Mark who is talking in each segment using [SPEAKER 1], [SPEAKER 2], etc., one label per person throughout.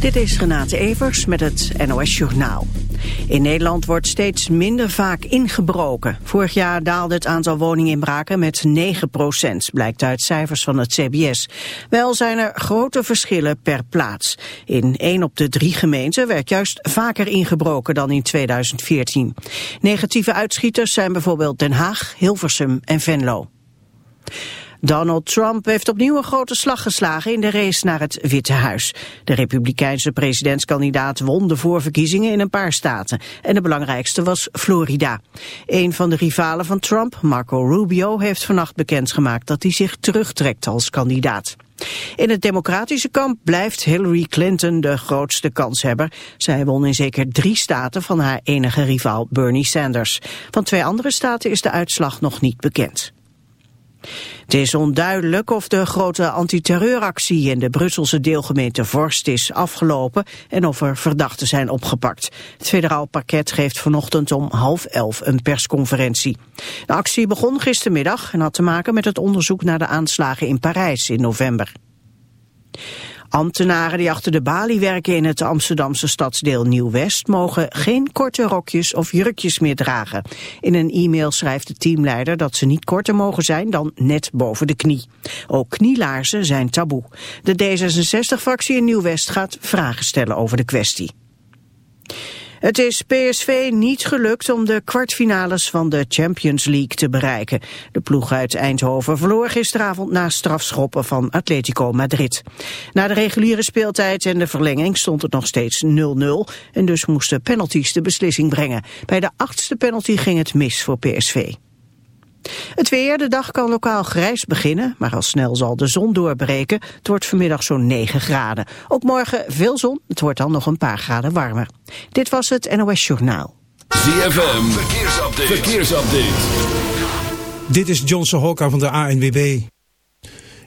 [SPEAKER 1] Dit is Renate Evers met het NOS Journaal. In Nederland wordt steeds minder vaak ingebroken. Vorig jaar daalde het aantal woninginbraken met 9% blijkt uit cijfers van het CBS. Wel zijn er grote verschillen per plaats. In één op de drie gemeenten werd juist vaker ingebroken dan in 2014. Negatieve uitschieters zijn bijvoorbeeld Den Haag, Hilversum en Venlo. Donald Trump heeft opnieuw een grote slag geslagen in de race naar het Witte Huis. De republikeinse presidentskandidaat won de voorverkiezingen in een paar staten. En de belangrijkste was Florida. Een van de rivalen van Trump, Marco Rubio, heeft vannacht bekendgemaakt dat hij zich terugtrekt als kandidaat. In het democratische kamp blijft Hillary Clinton de grootste kanshebber. Zij won in zeker drie staten van haar enige rivaal Bernie Sanders. Van twee andere staten is de uitslag nog niet bekend. Het is onduidelijk of de grote antiterreuractie in de Brusselse deelgemeente Vorst is afgelopen en of er verdachten zijn opgepakt. Het federaal pakket geeft vanochtend om half elf een persconferentie. De actie begon gistermiddag en had te maken met het onderzoek naar de aanslagen in Parijs in november. Ambtenaren die achter de balie werken in het Amsterdamse stadsdeel Nieuw-West mogen geen korte rokjes of jurkjes meer dragen. In een e-mail schrijft de teamleider dat ze niet korter mogen zijn dan net boven de knie. Ook knielaarzen zijn taboe. De D66-fractie in Nieuw-West gaat vragen stellen over de kwestie. Het is PSV niet gelukt om de kwartfinales van de Champions League te bereiken. De ploeg uit Eindhoven verloor gisteravond na strafschoppen van Atletico Madrid. Na de reguliere speeltijd en de verlenging stond het nog steeds 0-0 en dus moesten penalties de beslissing brengen. Bij de achtste penalty ging het mis voor PSV. Het weer, de dag kan lokaal grijs beginnen, maar al snel zal de zon doorbreken. Het wordt vanmiddag zo'n 9 graden. Ook morgen veel zon, het wordt dan nog een paar graden warmer. Dit was het NOS Journaal.
[SPEAKER 2] ZFM, verkeersupdate. verkeersupdate.
[SPEAKER 3] Dit is Johnson Hokka van de ANWB.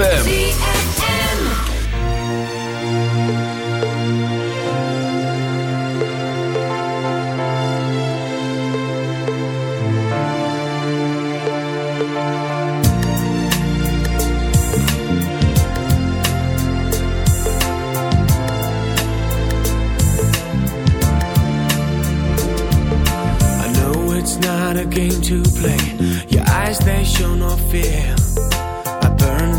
[SPEAKER 2] ZFM.
[SPEAKER 4] Not a game to play Your eyes, they show no fear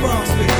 [SPEAKER 5] Bronx, baby.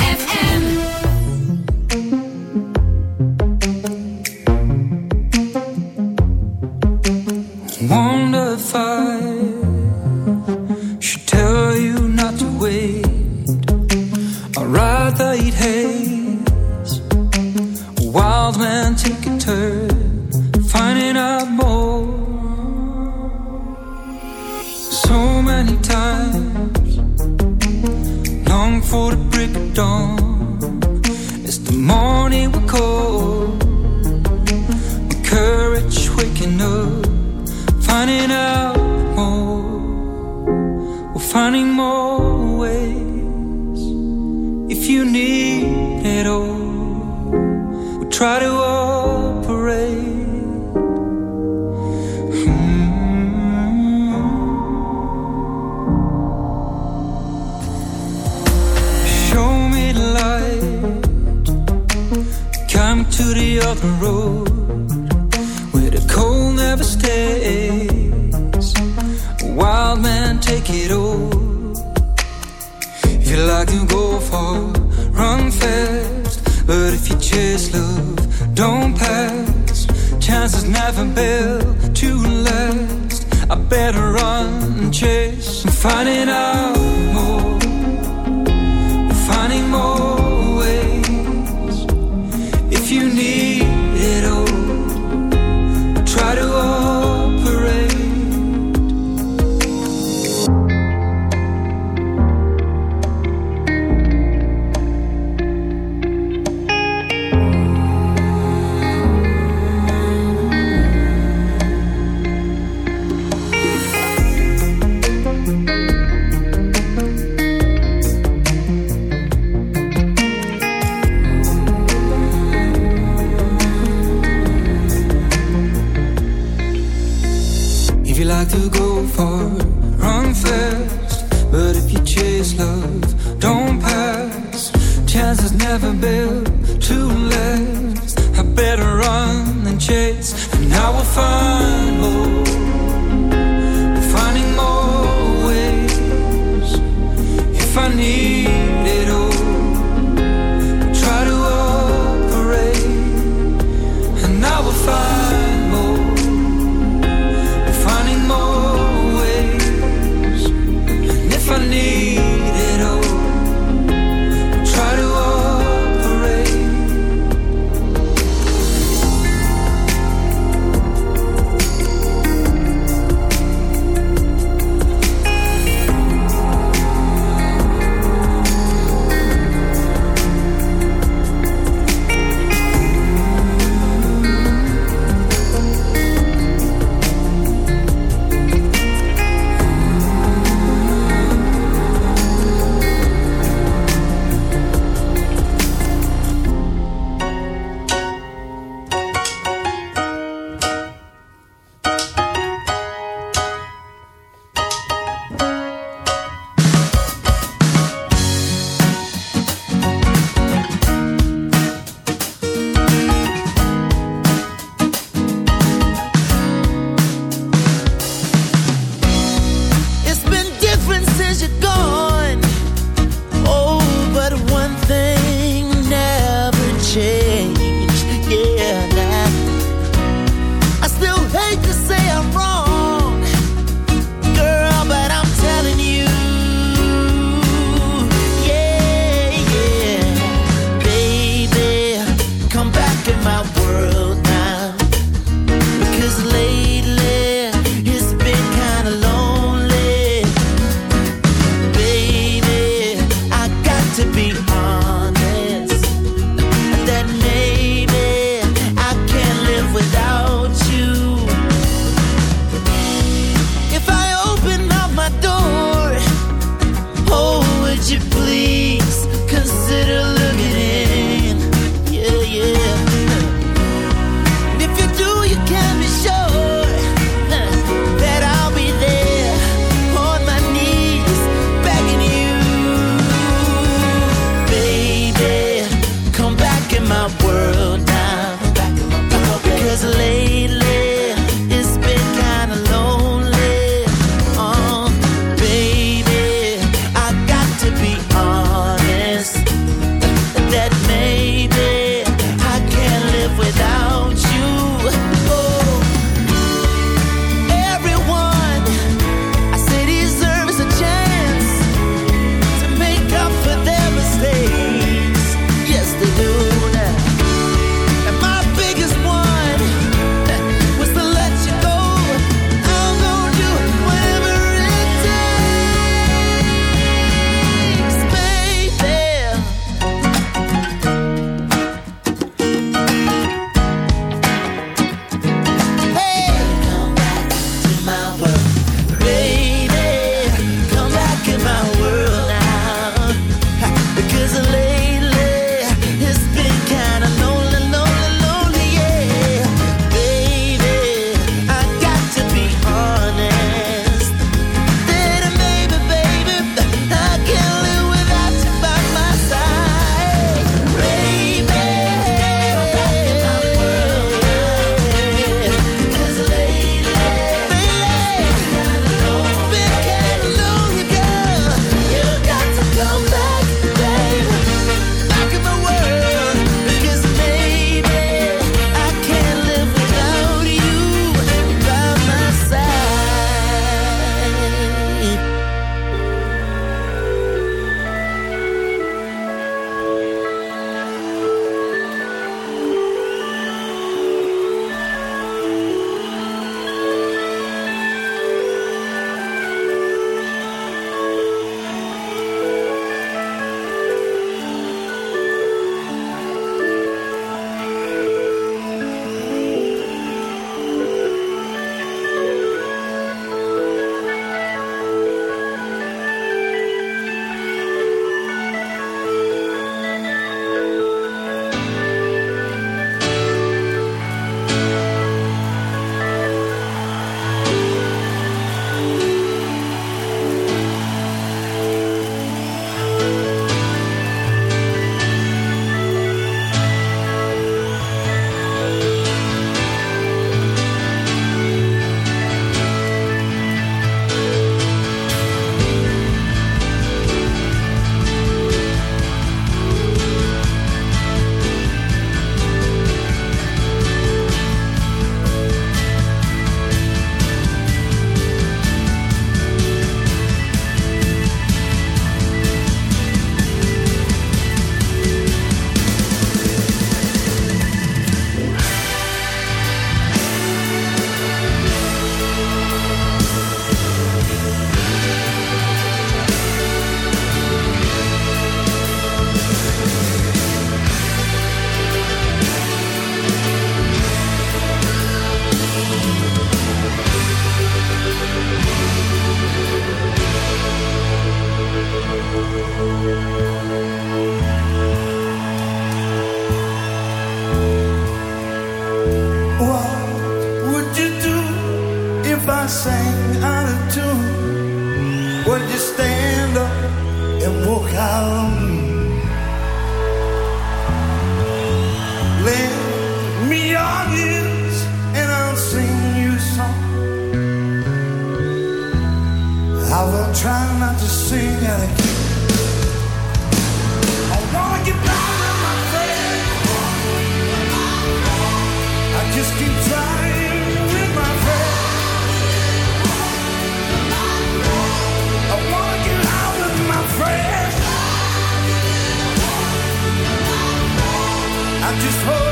[SPEAKER 6] I
[SPEAKER 5] just hold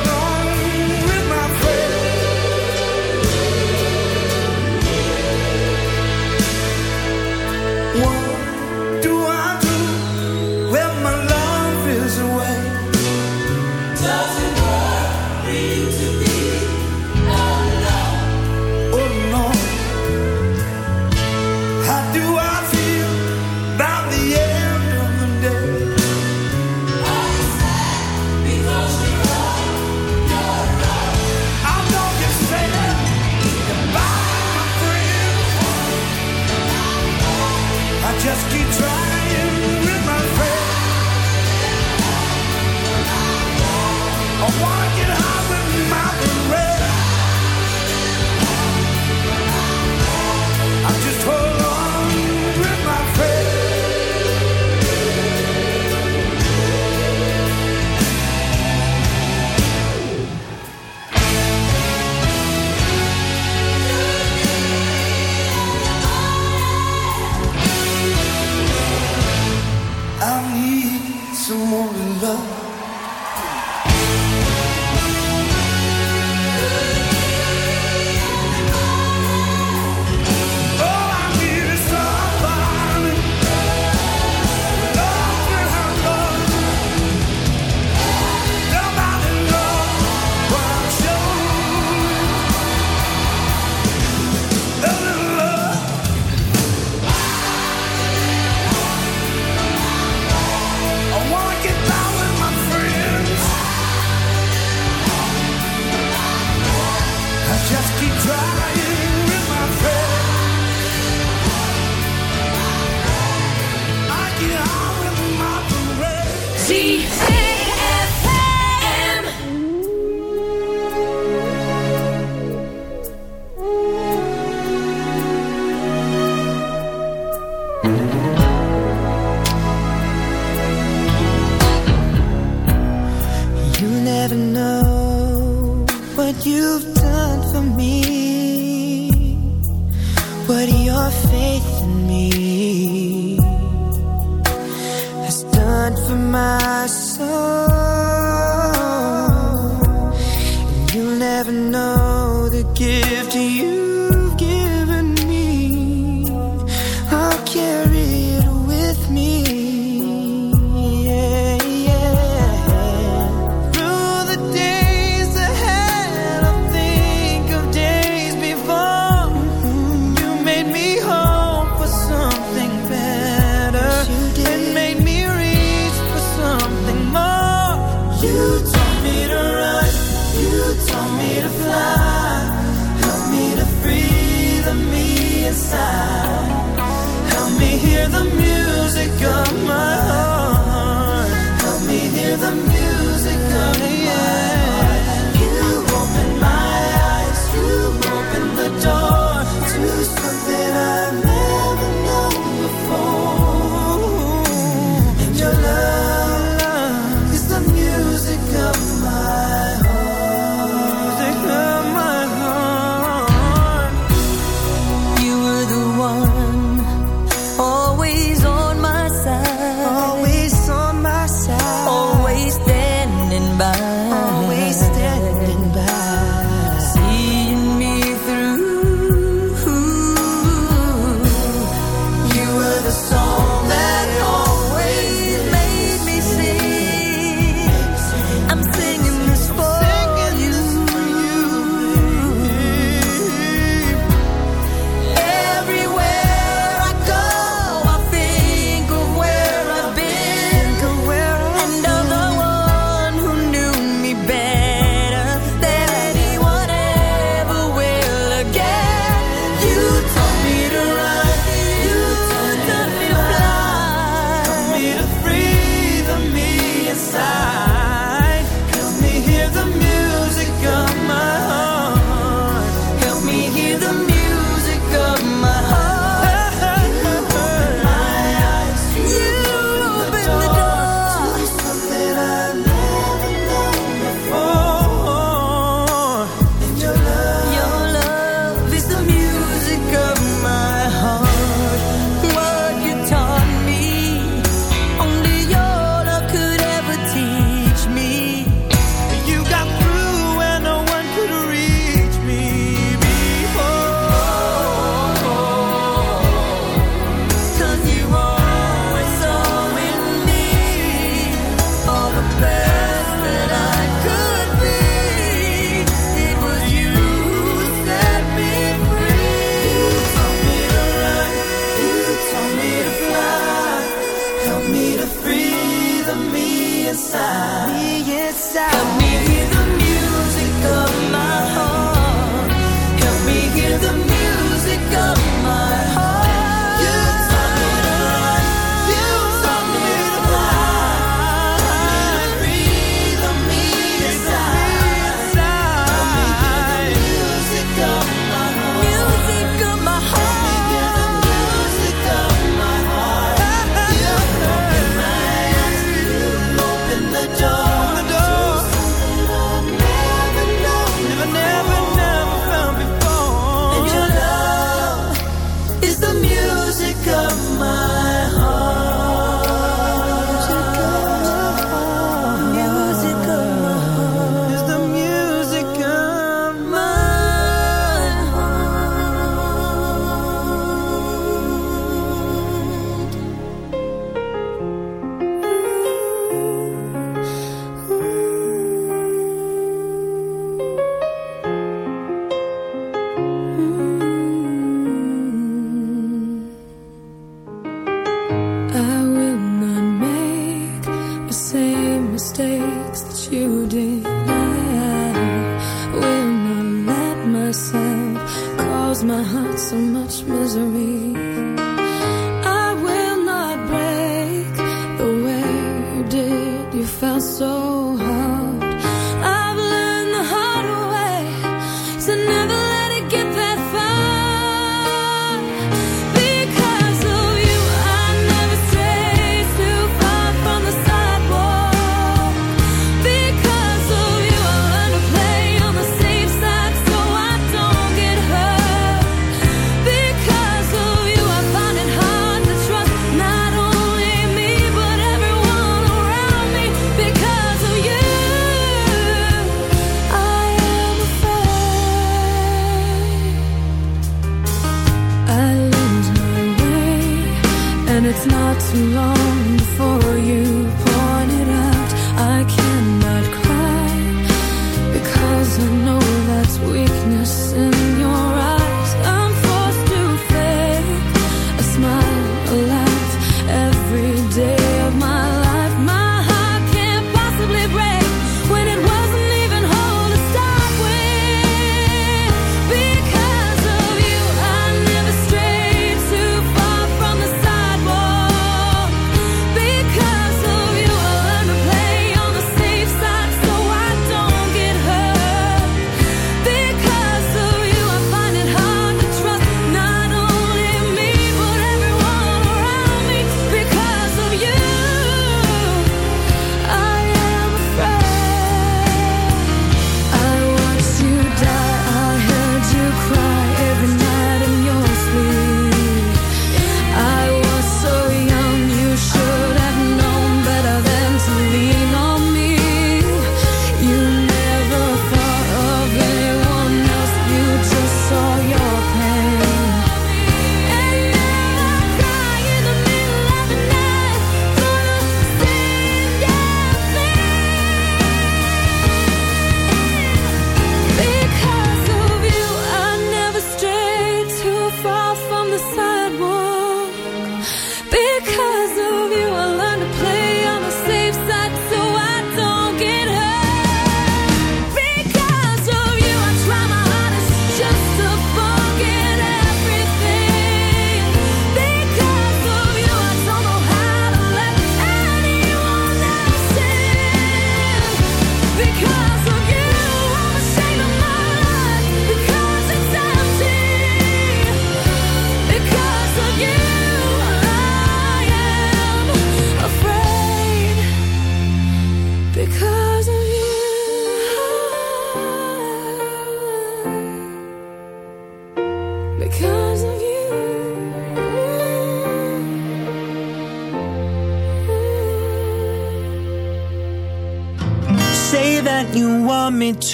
[SPEAKER 7] too long.